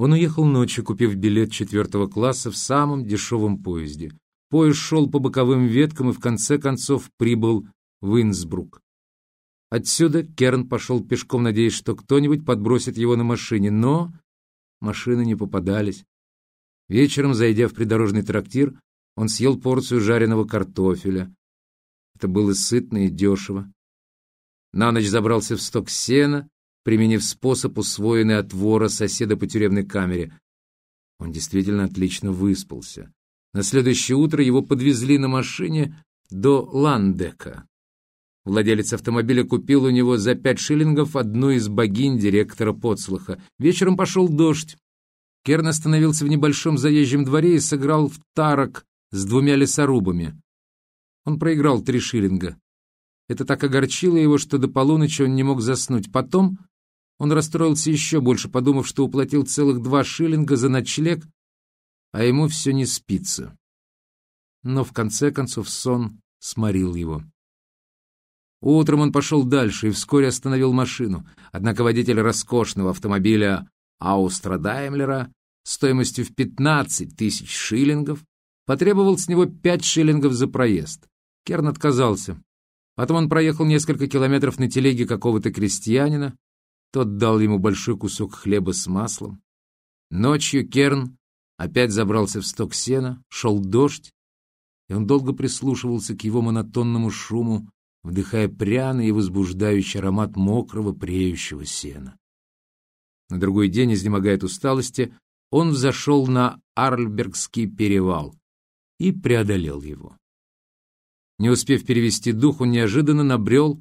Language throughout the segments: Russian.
Он уехал ночью, купив билет четвертого класса в самом дешевом поезде. Поезд шел по боковым веткам и в конце концов прибыл в Инсбрук. Отсюда Керн пошел пешком, надеясь, что кто-нибудь подбросит его на машине, но машины не попадались. Вечером, зайдя в придорожный трактир, он съел порцию жареного картофеля. Это было сытно и дешево. На ночь забрался в сток сена, применив способ, усвоенный от вора соседа по тюремной камере. Он действительно отлично выспался. На следующее утро его подвезли на машине до Ландека. Владелец автомобиля купил у него за пять шиллингов одну из богинь директора подслуха. Вечером пошел дождь. Керн остановился в небольшом заезжем дворе и сыграл в тарок с двумя лесорубами. Он проиграл три шиллинга. Это так огорчило его, что до полуночи он не мог заснуть. Потом он расстроился еще больше, подумав, что уплатил целых два шиллинга за ночлег, а ему все не спится. Но в конце концов сон сморил его. Утром он пошел дальше и вскоре остановил машину. Однако водитель роскошного автомобиля Аустра Даймлера стоимостью в 15 тысяч шиллингов потребовал с него 5 шиллингов за проезд. Керн отказался. Потом он проехал несколько километров на телеге какого-то крестьянина. Тот дал ему большой кусок хлеба с маслом. Ночью Керн опять забрался в сток сена, шел дождь, и он долго прислушивался к его монотонному шуму, вдыхая пряный и возбуждающий аромат мокрого преющего сена. На другой день, изнемогая от усталости, он взошел на Арльбергский перевал и преодолел его. Не успев перевести дух, он неожиданно набрел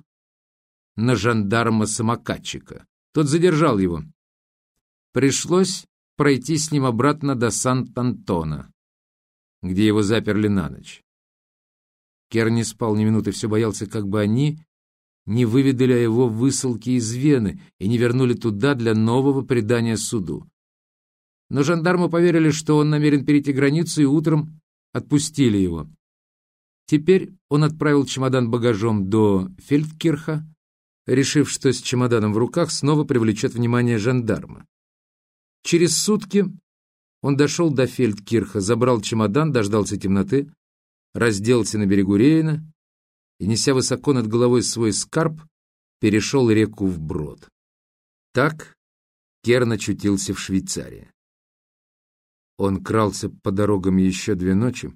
на жандарма-самокатчика. Тот задержал его. Пришлось пройти с ним обратно до Сант-Антона, где его заперли на ночь. Кер не спал ни минуты, все боялся, как бы они не выведали о его высылке из Вены и не вернули туда для нового предания суду. Но жандармы поверили, что он намерен перейти границу, и утром отпустили его. Теперь он отправил чемодан багажом до Фельдкирха, решив, что с чемоданом в руках снова привлечет внимание жандарма. Через сутки он дошел до Фельдкирха, забрал чемодан, дождался темноты, разделся на берегу Рейна и, неся высоко над головой свой скарб, перешел реку вброд. Так Керн очутился в Швейцарии. Он крался по дорогам еще две ночи,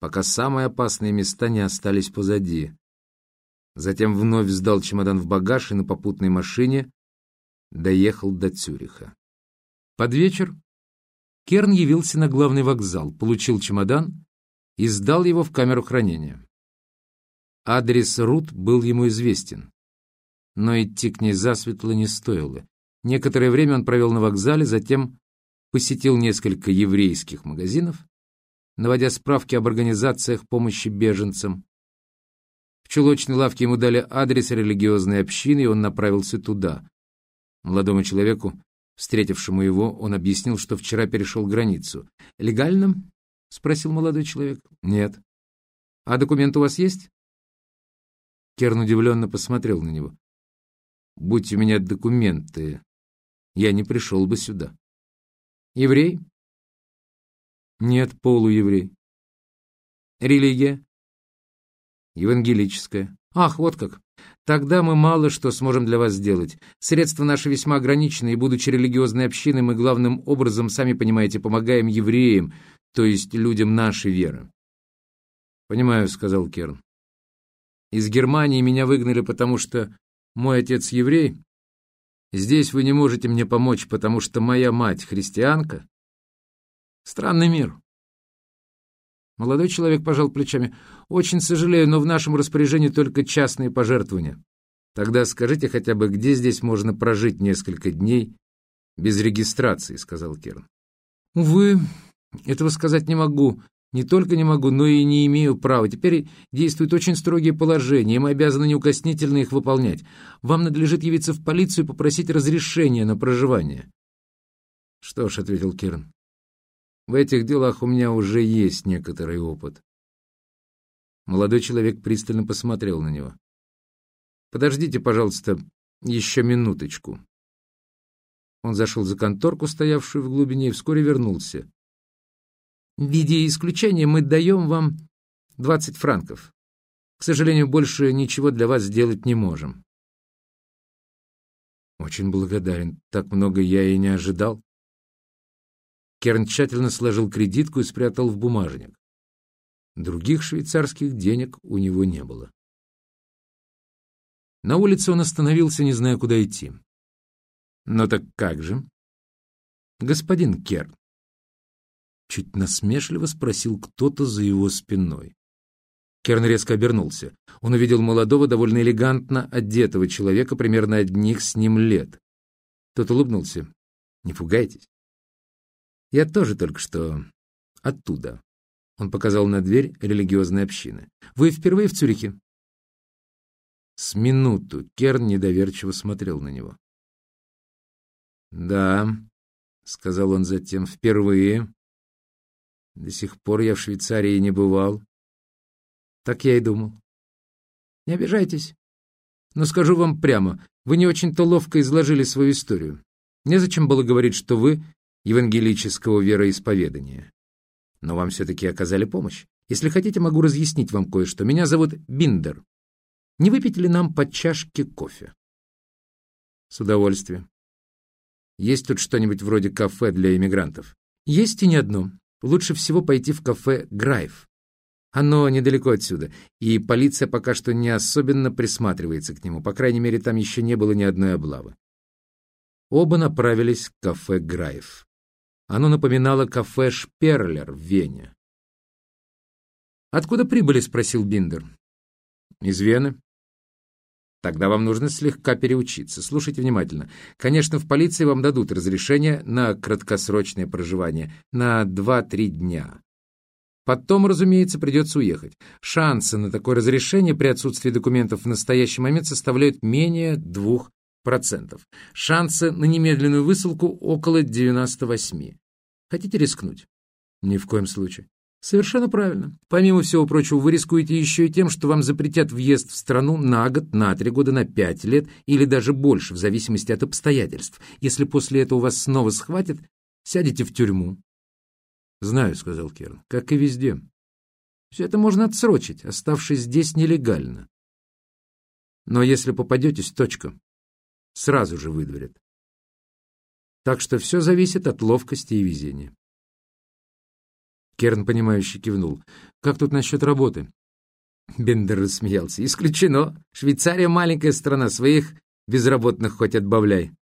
пока самые опасные места не остались позади. Затем вновь сдал чемодан в багаж и на попутной машине доехал до Цюриха. Под вечер Керн явился на главный вокзал, получил чемодан и сдал его в камеру хранения. Адрес Рут был ему известен, но идти к ней засветло не стоило. Некоторое время он провел на вокзале, затем посетил несколько еврейских магазинов, наводя справки об организациях помощи беженцам. В чулочной лавке ему дали адрес религиозной общины, и он направился туда. Молодому человеку, встретившему его, он объяснил, что вчера перешел границу. «Легально?» — спросил молодой человек. «Нет». «А документ у вас есть?» Керн удивленно посмотрел на него. «Будь у меня документы, я не пришел бы сюда». «Еврей?» «Нет, полуеврей». «Религия?» «Евангелическая». «Ах, вот как. Тогда мы мало что сможем для вас сделать. Средства наши весьма ограничены, и, будучи религиозной общиной, мы главным образом, сами понимаете, помогаем евреям, то есть людям нашей веры. «Понимаю», — сказал Керн. «Из Германии меня выгнали, потому что мой отец еврей. Здесь вы не можете мне помочь, потому что моя мать христианка. Странный мир». Молодой человек пожал плечами. «Очень сожалею, но в нашем распоряжении только частные пожертвования. Тогда скажите хотя бы, где здесь можно прожить несколько дней без регистрации», — сказал Керн. «Увы, этого сказать не могу. Не только не могу, но и не имею права. Теперь действуют очень строгие положения, и мы обязаны неукоснительно их выполнять. Вам надлежит явиться в полицию и попросить разрешения на проживание. Что ж, — ответил Кирн, — в этих делах у меня уже есть некоторый опыт. Молодой человек пристально посмотрел на него. Подождите, пожалуйста, еще минуточку. Он зашел за конторку, стоявшую в глубине, и вскоре вернулся. В виде исключения мы даем вам 20 франков. К сожалению, больше ничего для вас сделать не можем. Очень благодарен. Так много я и не ожидал. Керн тщательно сложил кредитку и спрятал в бумажник. Других швейцарских денег у него не было. На улице он остановился, не зная, куда идти. «Но «Ну так как же?» «Господин Керн», — чуть насмешливо спросил кто-то за его спиной. Керн резко обернулся. Он увидел молодого, довольно элегантно одетого человека, примерно одних с ним лет. Тот улыбнулся. «Не пугайтесь. Я тоже только что оттуда». Он показал на дверь религиозной общины. «Вы впервые в Цюрихе?» С минуту Керн недоверчиво смотрел на него. «Да», — сказал он затем, — «впервые. До сих пор я в Швейцарии не бывал. Так я и думал. Не обижайтесь. Но скажу вам прямо, вы не очень-то ловко изложили свою историю. Незачем было говорить, что вы евангелического вероисповедания. Но вам все-таки оказали помощь. Если хотите, могу разъяснить вам кое-что. Меня зовут Биндер. Не выпить ли нам по чашке кофе? С удовольствием. Есть тут что-нибудь вроде кафе для иммигрантов? Есть и не одно. Лучше всего пойти в кафе «Грайв». Оно недалеко отсюда, и полиция пока что не особенно присматривается к нему. По крайней мере, там еще не было ни одной облавы. Оба направились к кафе «Грайв». Оно напоминало кафе «Шперлер» в Вене. «Откуда прибыли?» — спросил Биндер. «Из Вены». Тогда вам нужно слегка переучиться. Слушайте внимательно. Конечно, в полиции вам дадут разрешение на краткосрочное проживание на 2-3 дня. Потом, разумеется, придется уехать. Шансы на такое разрешение при отсутствии документов в настоящий момент составляют менее 2%. Шансы на немедленную высылку около 98%. Хотите рискнуть? Ни в коем случае. Совершенно правильно. Помимо всего прочего, вы рискуете еще и тем, что вам запретят въезд в страну на год, на три года, на пять лет или даже больше, в зависимости от обстоятельств. Если после этого вас снова схватят, сядете в тюрьму. Знаю, сказал Керн, как и везде. Все это можно отсрочить, оставшись здесь нелегально. Но если попадетесь, точка. Сразу же выдворят. Так что все зависит от ловкости и везения. Керн, понимающе кивнул. «Как тут насчет работы?» Бендер рассмеялся. «Исключено. Швейцария маленькая страна, своих безработных хоть отбавляй».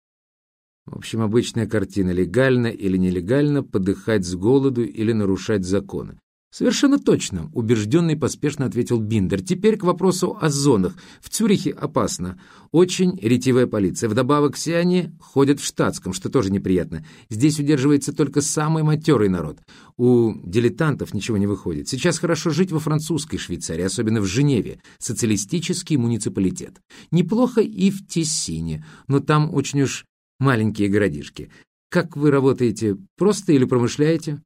В общем, обычная картина. Легально или нелегально подыхать с голоду или нарушать законы. «Совершенно точно», — убежденный поспешно ответил Биндер. «Теперь к вопросу о зонах. В Цюрихе опасно. Очень ретивая полиция. Вдобавок все они ходят в штатском, что тоже неприятно. Здесь удерживается только самый матерый народ. У дилетантов ничего не выходит. Сейчас хорошо жить во французской Швейцарии, особенно в Женеве. Социалистический муниципалитет. Неплохо и в Тессине, но там очень уж маленькие городишки. Как вы работаете? Просто или промышляете?»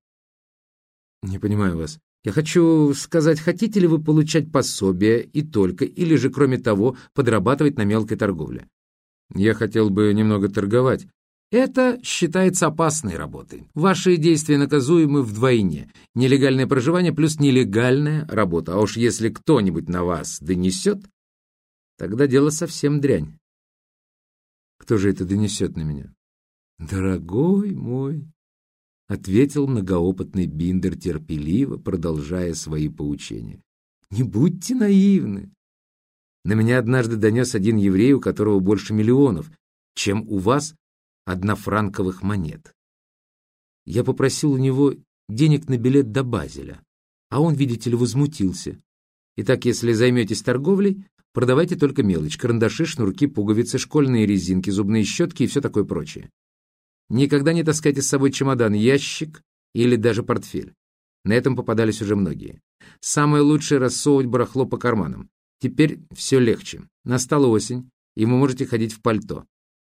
«Не понимаю вас. Я хочу сказать, хотите ли вы получать пособие и только, или же, кроме того, подрабатывать на мелкой торговле?» «Я хотел бы немного торговать». Это считается опасной работой. Ваши действия наказуемы вдвойне. Нелегальное проживание плюс нелегальная работа. А уж если кто-нибудь на вас донесет, тогда дело совсем дрянь. Кто же это донесет на меня? Дорогой мой, ответил многоопытный Биндер терпеливо, продолжая свои поучения. «Не будьте наивны. На меня однажды донес один еврей, у которого больше миллионов, чем у вас однофранковых монет. Я попросил у него денег на билет до Базеля, а он, видите ли, возмутился. Итак, если займетесь торговлей, продавайте только мелочь, карандаши, шнурки, пуговицы, школьные резинки, зубные щетки и все такое прочее. Никогда не таскайте с собой чемодан, ящик или даже портфель. На этом попадались уже многие. Самое лучшее — рассовывать барахло по карманам. Теперь все легче. Настала осень, и вы можете ходить в пальто.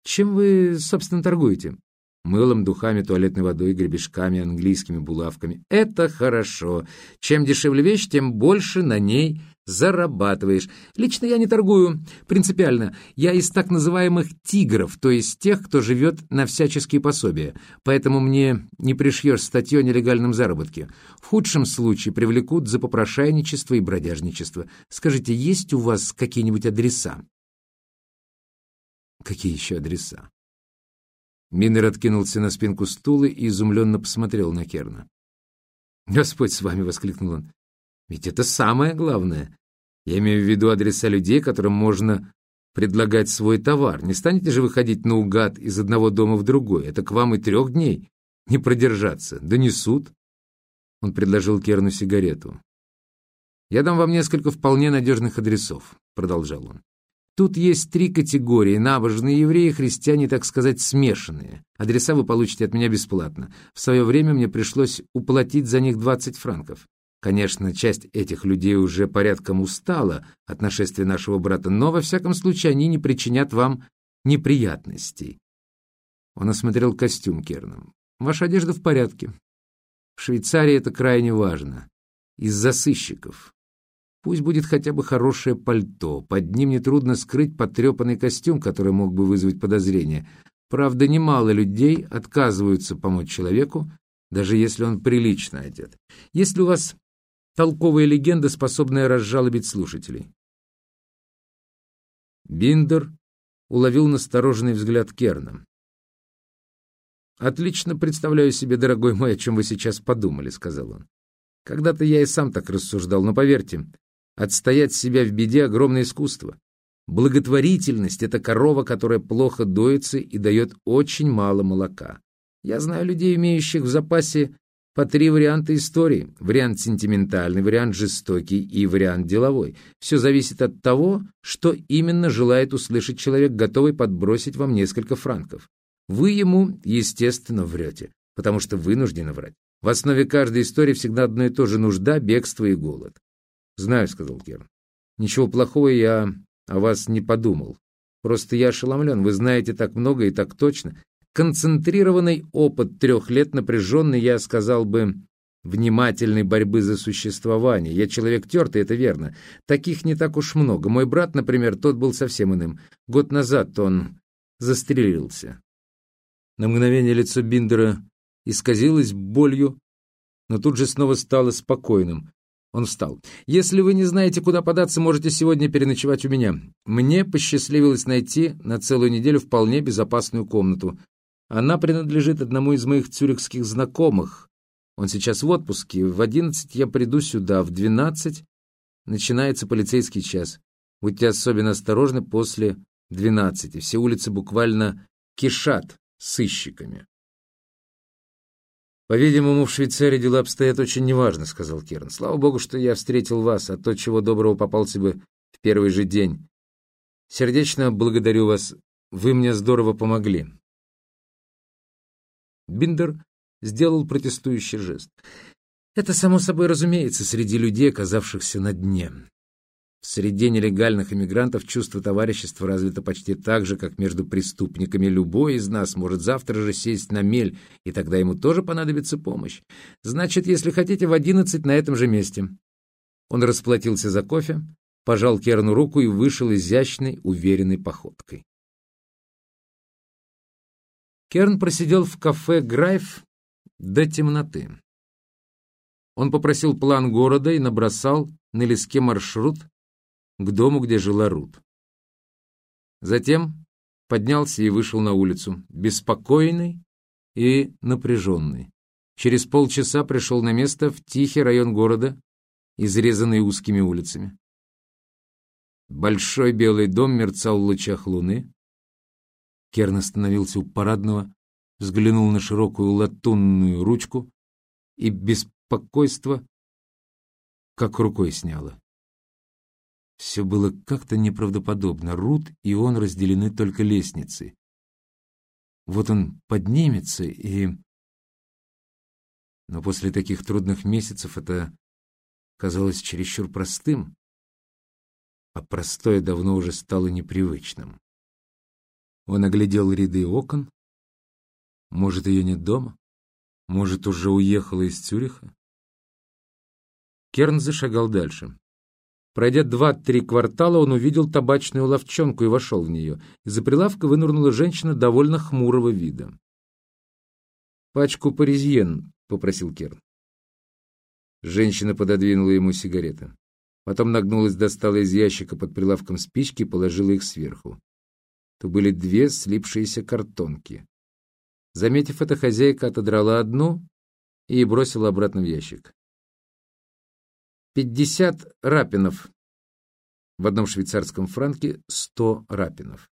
Чем вы, собственно, торгуете? Мылом, духами, туалетной водой, гребешками, английскими булавками. Это хорошо. Чем дешевле вещь, тем больше на ней зарабатываешь. Лично я не торгую, принципиально. Я из так называемых «тигров», то есть тех, кто живет на всяческие пособия. Поэтому мне не пришьешь статью о нелегальном заработке. В худшем случае привлекут за попрошайничество и бродяжничество. Скажите, есть у вас какие-нибудь адреса? Какие еще адреса? Миннер откинулся на спинку стула и изумленно посмотрел на Керна. «Господь с вами!» — воскликнул он. «Ведь это самое главное. Я имею в виду адреса людей, которым можно предлагать свой товар. Не станете же выходить наугад из одного дома в другой? Это к вам и трех дней не продержаться. Донесут». Он предложил Керну сигарету. «Я дам вам несколько вполне надежных адресов», — продолжал он. Тут есть три категории – набожные евреи, христиане, так сказать, смешанные. Адреса вы получите от меня бесплатно. В свое время мне пришлось уплатить за них 20 франков. Конечно, часть этих людей уже порядком устала от нашествия нашего брата, но, во всяком случае, они не причинят вам неприятностей. Он осмотрел костюм Керном. Ваша одежда в порядке. В Швейцарии это крайне важно. Из-за сыщиков. Пусть будет хотя бы хорошее пальто. Под ним нетрудно скрыть потрепанный костюм, который мог бы вызвать подозрение. Правда, немало людей отказываются помочь человеку, даже если он прилично одет. Есть ли у вас толковая легенда, способная разжалобить слушателей? Биндер уловил настороженный взгляд Керна. «Отлично представляю себе, дорогой мой, о чем вы сейчас подумали», — сказал он. «Когда-то я и сам так рассуждал, но поверьте, Отстоять себя в беде — огромное искусство. Благотворительность — это корова, которая плохо доится и дает очень мало молока. Я знаю людей, имеющих в запасе по три варианта истории. Вариант сентиментальный, вариант жестокий и вариант деловой. Все зависит от того, что именно желает услышать человек, готовый подбросить вам несколько франков. Вы ему, естественно, врете, потому что вынуждены врать. В основе каждой истории всегда одно и то же – нужда, бегство и голод. «Знаю», — сказал Керн. «Ничего плохого я о вас не подумал. Просто я ошеломлен. Вы знаете так много и так точно. Концентрированный опыт трех лет напряженный, я сказал бы, внимательной борьбы за существование. Я человек тертый, это верно. Таких не так уж много. Мой брат, например, тот был совсем иным. Год назад он застрелился». На мгновение лицо Биндера исказилось болью, но тут же снова стало спокойным. Он встал. «Если вы не знаете, куда податься, можете сегодня переночевать у меня. Мне посчастливилось найти на целую неделю вполне безопасную комнату. Она принадлежит одному из моих цюрихских знакомых. Он сейчас в отпуске. В одиннадцать я приду сюда, в двенадцать начинается полицейский час. Будьте особенно осторожны после двенадцати. Все улицы буквально кишат сыщиками». «По-видимому, в Швейцарии дела обстоят очень неважно», — сказал Керн. «Слава богу, что я встретил вас, а то, чего доброго, попался бы в первый же день. Сердечно благодарю вас, вы мне здорово помогли». Биндер сделал протестующий жест. «Это, само собой разумеется, среди людей, оказавшихся на дне. В среде нелегальных иммигрантов чувство товарищества развито почти так же, как между преступниками. Любой из нас может завтра же сесть на мель, и тогда ему тоже понадобится помощь. Значит, если хотите, в одиннадцать на этом же месте. Он расплатился за кофе, пожал Керну руку и вышел изящной, уверенной походкой. Керн просидел в кафе «Грайф» до темноты. Он попросил план города и набросал на лиске маршрут, к дому, где жила Рут. Затем поднялся и вышел на улицу, беспокойный и напряженный. Через полчаса пришел на место в тихий район города, изрезанный узкими улицами. Большой белый дом мерцал в лучах луны. Керн остановился у парадного, взглянул на широкую латунную ручку и беспокойство как рукой сняло. Все было как-то неправдоподобно. Рут и он разделены только лестницей. Вот он поднимется и... Но после таких трудных месяцев это казалось чересчур простым, а простое давно уже стало непривычным. Он оглядел ряды окон. Может, ее нет дома? Может, уже уехала из Цюриха? Керн зашагал дальше. Пройдя два-три квартала, он увидел табачную ловчонку и вошел в нее. Из-за прилавка вынырнула женщина довольно хмурого вида. «Пачку паризьен», — попросил Керн. Женщина пододвинула ему сигареты. Потом нагнулась, достала из ящика под прилавком спички и положила их сверху. То были две слипшиеся картонки. Заметив это, хозяйка отодрала одну и бросила обратно в ящик. «Пятьдесят рапинов». В одном швейцарском франке сто рапинов.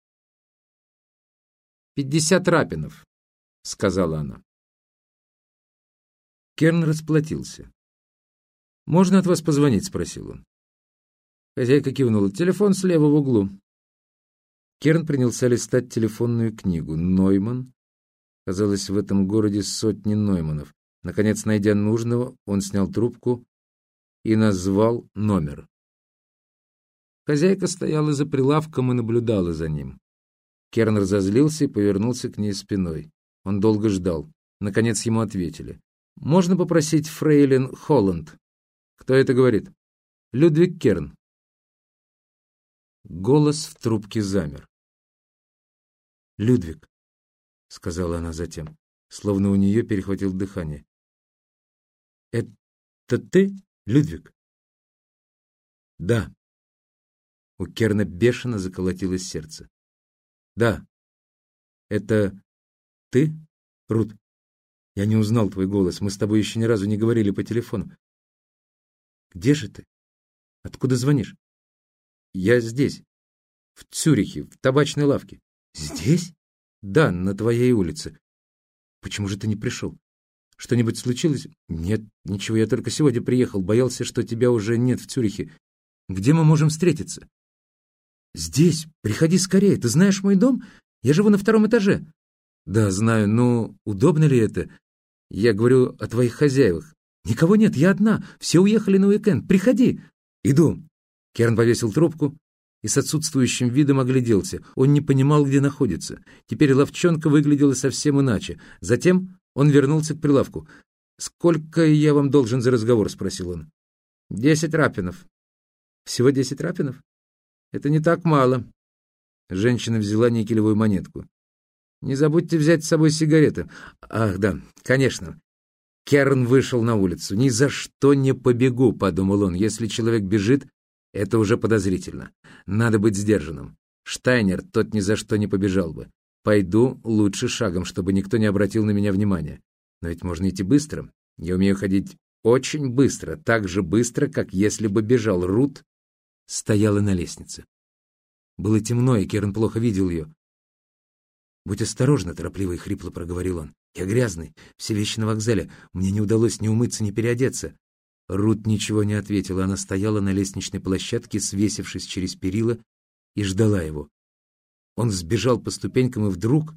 «Пятьдесят рапинов», — сказала она. Керн расплатился. «Можно от вас позвонить?» — спросил он. Хозяйка кивнула. «Телефон слева в углу». Керн принялся листать телефонную книгу. Нойман. Казалось, в этом городе сотни Нойманов. Наконец, найдя нужного, он снял трубку и назвал номер. Хозяйка стояла за прилавком и наблюдала за ним. Керн разозлился и повернулся к ней спиной. Он долго ждал. Наконец ему ответили. «Можно попросить фрейлин Холланд?» «Кто это говорит?» «Людвиг Керн». Голос в трубке замер. «Людвиг», — сказала она затем, словно у нее перехватил дыхание. «Это ты, Людвиг?» «Да». У Керна бешено заколотилось сердце. «Да. Это ты, Рут? Я не узнал твой голос. Мы с тобой еще ни разу не говорили по телефону. Где же ты? Откуда звонишь?» «Я здесь, в Цюрихе, в табачной лавке». «Здесь?» «Да, на твоей улице. Почему же ты не пришел? Что-нибудь случилось?» «Нет, ничего, я только сегодня приехал. Боялся, что тебя уже нет в Цюрихе. Где мы можем встретиться?» «Здесь. Приходи скорее. Ты знаешь мой дом? Я живу на втором этаже». «Да, знаю, но удобно ли это? Я говорю о твоих хозяевах. Никого нет, я одна. Все уехали на уикенд. Приходи». «Иду». Керн повесил трубку и с отсутствующим видом огляделся. Он не понимал, где находится. Теперь ловчонка выглядела совсем иначе. Затем он вернулся к прилавку. «Сколько я вам должен за разговор?» — спросил он. «Десять рапинов». «Всего десять рапинов? Это не так мало». Женщина взяла никелевую монетку. «Не забудьте взять с собой сигареты». «Ах, да, конечно». Керн вышел на улицу. «Ни за что не побегу», — подумал он. «Если человек бежит, это уже подозрительно. Надо быть сдержанным. Штайнер тот ни за что не побежал бы. Пойду лучше шагом, чтобы никто не обратил на меня внимания. Но ведь можно идти быстро. Я умею ходить очень быстро, так же быстро, как если бы бежал. Рут стояла на лестнице. Было темно, и Керн плохо видел ее. «Будь осторожна», — торопливо и хрипло проговорил он. «Я грязный, все вещи на вокзале. Мне не удалось ни умыться, ни переодеться. Рут ничего не ответила. Она стояла на лестничной площадке, свесившись через перила, и ждала его. Он сбежал по ступенькам, и вдруг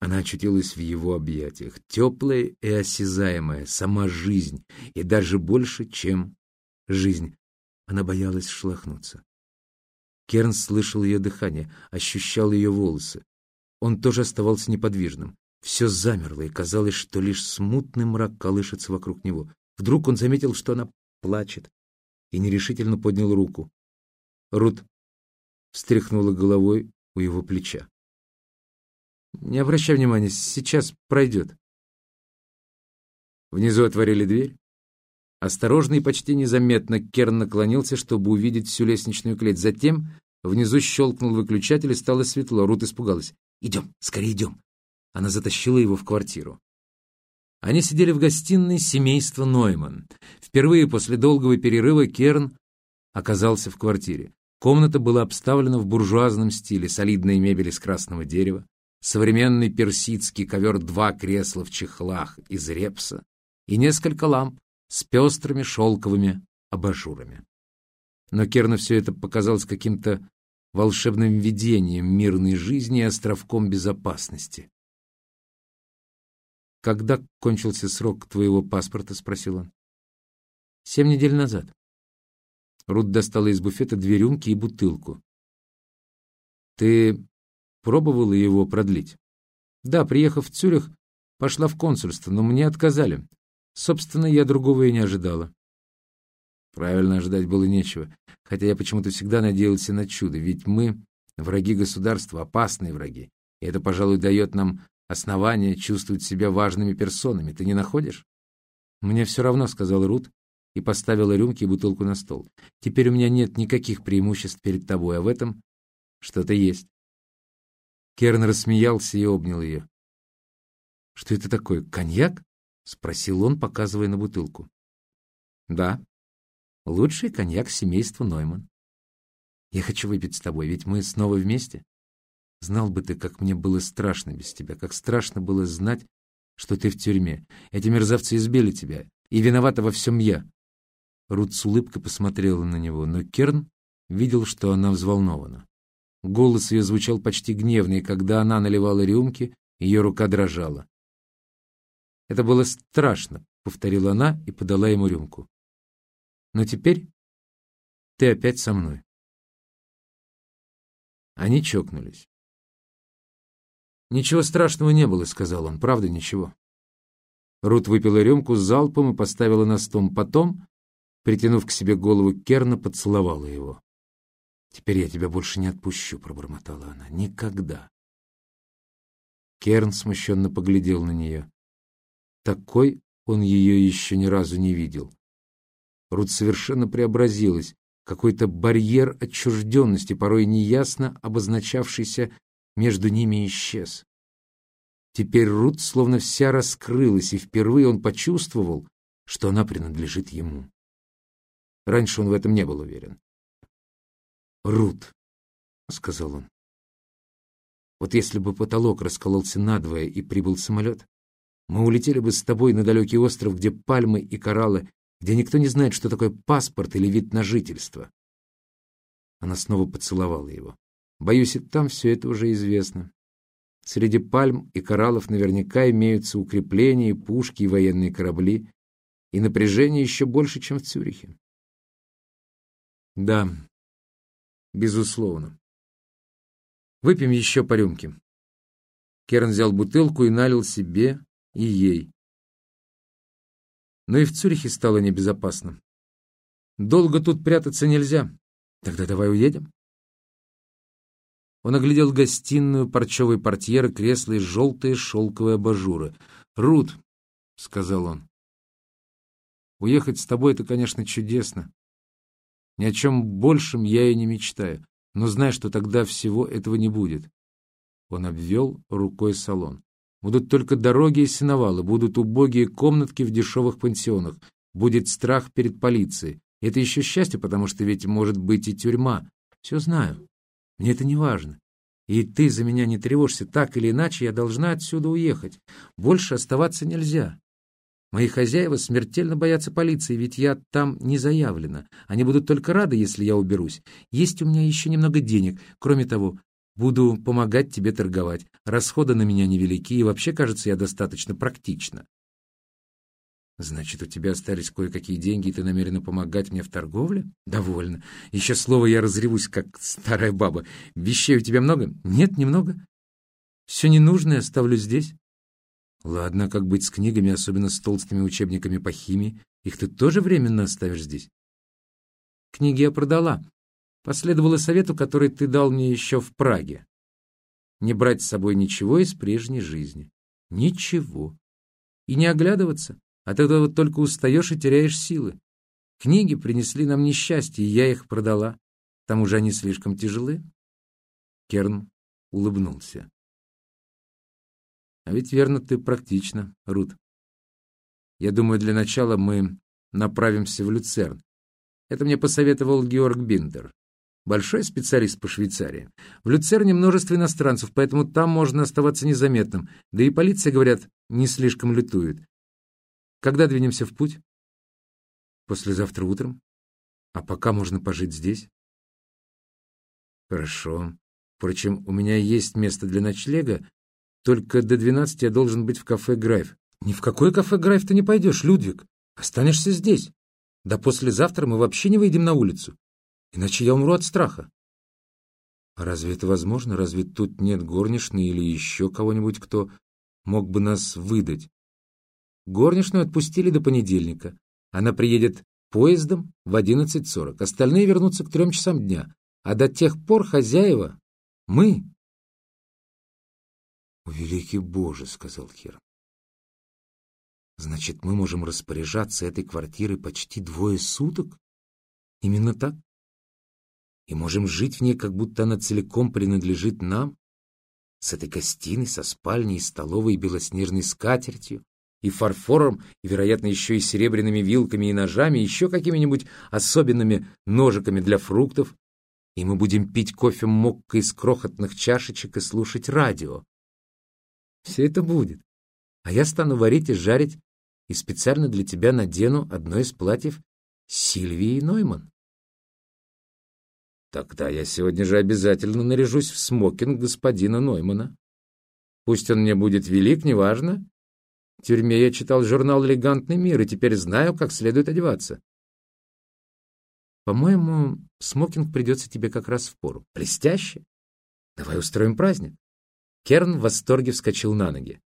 она очутилась в его объятиях, теплая и осязаемая, сама жизнь, и даже больше, чем жизнь. Она боялась шлахнуться. Керн слышал ее дыхание, ощущал ее волосы. Он тоже оставался неподвижным. Все замерло, и казалось, что лишь смутный мрак колышется вокруг него. Вдруг он заметил, что она плачет, и нерешительно поднял руку. Рут встряхнула головой у его плеча. «Не обращай внимания, сейчас пройдет». Внизу отворили дверь. Осторожно и почти незаметно Керн наклонился, чтобы увидеть всю лестничную клеть. Затем внизу щелкнул выключатель, и стало светло. Рут испугалась. «Идем, скорее идем». Она затащила его в квартиру. Они сидели в гостиной семейства Нойман. Впервые после долгого перерыва Керн оказался в квартире. Комната была обставлена в буржуазном стиле, солидные мебель из красного дерева, современный персидский ковер, два кресла в чехлах из репса и несколько ламп с пестрыми шелковыми абажурами. Но Керну все это показалось каким-то волшебным видением мирной жизни и островком безопасности. «Когда кончился срок твоего паспорта?» — спросил он. «Семь недель назад». Рут достала из буфета две рюмки и бутылку. «Ты пробовала его продлить?» «Да, приехав в Цюрих, пошла в консульство, но мне отказали. Собственно, я другого и не ожидала». Правильно ожидать было нечего, хотя я почему-то всегда надеялся на чудо, ведь мы враги государства, опасные враги, и это, пожалуй, дает нам основание чувствовать себя важными персонами. Ты не находишь? Мне все равно, — сказал Рут и поставила рюмки и бутылку на стол. Теперь у меня нет никаких преимуществ перед тобой, а в этом что-то есть. Керн рассмеялся и обнял ее. «Что это такое, коньяк?» — спросил он, показывая на бутылку. «Да, лучший коньяк семейства Нойман. Я хочу выпить с тобой, ведь мы снова вместе. Знал бы ты, как мне было страшно без тебя, как страшно было знать, что ты в тюрьме. Эти мерзавцы избили тебя, и виновата во всем я». Рут с улыбкой посмотрела на него, но Керн видел, что она взволнована. Голос ее звучал почти гневно, и когда она наливала рюмки, ее рука дрожала. «Это было страшно», — повторила она и подала ему рюмку. «Но теперь ты опять со мной». Они чокнулись. «Ничего страшного не было», — сказал он. «Правда, ничего». Рут выпила рюмку с залпом и поставила на стол. Потом, притянув к себе голову Керна, поцеловала его. «Теперь я тебя больше не отпущу», — пробормотала она. «Никогда». Керн смущенно поглядел на нее. Такой он ее еще ни разу не видел. Рут совершенно преобразилась. Какой-то барьер отчужденности, порой неясно обозначавшийся между ними, исчез. Теперь Рут словно вся раскрылась, и впервые он почувствовал, что она принадлежит ему. Раньше он в этом не был уверен. «Рут», — сказал он, — «вот если бы потолок раскололся надвое и прибыл самолет, мы улетели бы с тобой на далекий остров, где пальмы и кораллы, где никто не знает, что такое паспорт или вид на жительство». Она снова поцеловала его. «Боюсь, и там все это уже известно. Среди пальм и кораллов наверняка имеются укрепления, и пушки и военные корабли, и напряжение еще больше, чем в Цюрихе. Да, безусловно. Выпьем еще по рюмке. Керн взял бутылку и налил себе и ей. Но и в Цюрихе стало небезопасно. Долго тут прятаться нельзя. Тогда давай уедем. Он оглядел гостиную, парчевые портьеры, кресла и желтые шелковые абажуры. «Рут», — сказал он, — «уехать с тобой — это, конечно, чудесно. Ни о чем большем я и не мечтаю, но знай, что тогда всего этого не будет». Он обвел рукой салон. «Будут только дороги и сеновалы, будут убогие комнатки в дешевых пансионах, будет страх перед полицией. Это еще счастье, потому что ведь может быть и тюрьма. Все знаю. Мне это не важно. И ты за меня не тревожься, так или иначе я должна отсюда уехать. Больше оставаться нельзя. Мои хозяева смертельно боятся полиции, ведь я там не заявлена. Они будут только рады, если я уберусь. Есть у меня еще немного денег. Кроме того, буду помогать тебе торговать. Расходы на меня невелики, и вообще, кажется, я достаточно практична. Значит, у тебя остались кое-какие деньги, и ты намерена помогать мне в торговле? Довольно. Еще слово я разревусь, как старая баба. Вещей у тебя много? Нет, немного. Все ненужное оставлю здесь. Ладно, как быть с книгами, особенно с толстыми учебниками по химии? Их ты тоже временно оставишь здесь? Книги я продала. Последовала совету, который ты дал мне еще в Праге. Не брать с собой ничего из прежней жизни. Ничего. И не оглядываться. От этого только устаешь и теряешь силы. Книги принесли нам несчастье, и я их продала. К тому же они слишком тяжелы. Керн улыбнулся. А ведь верно ты практично, Рут. Я думаю, для начала мы направимся в Люцерн. Это мне посоветовал Георг Биндер. Большой специалист по Швейцарии. В Люцерне множество иностранцев, поэтому там можно оставаться незаметным. Да и полиция, говорят, не слишком лютует. Когда двинемся в путь? Послезавтра утром. А пока можно пожить здесь. Хорошо. Впрочем, у меня есть место для ночлега, только до двенадцати я должен быть в кафе «Грайв». Ни в какое кафе «Грайв» ты не пойдешь, Людвиг. Останешься здесь. Да послезавтра мы вообще не выйдем на улицу. Иначе я умру от страха. А разве это возможно? Разве тут нет горничной или еще кого-нибудь, кто мог бы нас выдать? Горничную отпустили до понедельника. Она приедет поездом в 11.40. Остальные вернутся к трем часам дня. А до тех пор хозяева — мы. — Великий Боже, — сказал Кир. — Значит, мы можем распоряжаться этой квартирой почти двое суток? Именно так? И можем жить в ней, как будто она целиком принадлежит нам? С этой гостиной, со спальней, столовой и белоснежной скатертью, и фарфором, и, вероятно, еще и серебряными вилками и ножами, еще какими-нибудь особенными ножиками для фруктов, и мы будем пить кофе мокко из крохотных чашечек и слушать радио. Все это будет. А я стану варить и жарить, и специально для тебя надену одно из платьев Сильвии Нойман. Тогда я сегодня же обязательно наряжусь в смокинг господина Ноймана. Пусть он мне будет велик, неважно, в тюрьме я читал журнал «Элегантный мир» и теперь знаю, как следует одеваться. По-моему, смокинг придется тебе как раз в пору. Блестяще! Давай устроим праздник. Керн в восторге вскочил на ноги.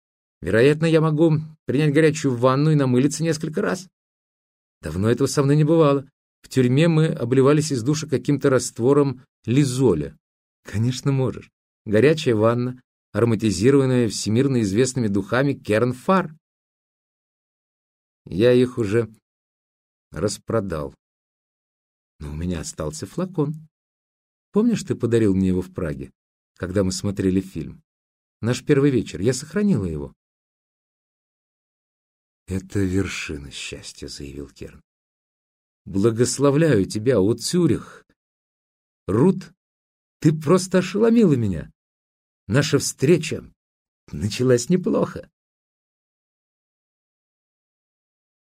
Вероятно, я могу принять горячую ванну и намылиться несколько раз. Давно этого со мной не бывало. В тюрьме мы обливались из душа каким-то раствором лизоля. Конечно, можешь. Горячая ванна, ароматизированная всемирно известными духами Керн-Фар. Я их уже распродал. Но у меня остался флакон. Помнишь, ты подарил мне его в Праге, когда мы смотрели фильм? Наш первый вечер. Я сохранила его. «Это вершина счастья», — заявил Керн. «Благословляю тебя, о Цюрих! Рут, ты просто ошеломила меня. Наша встреча началась неплохо.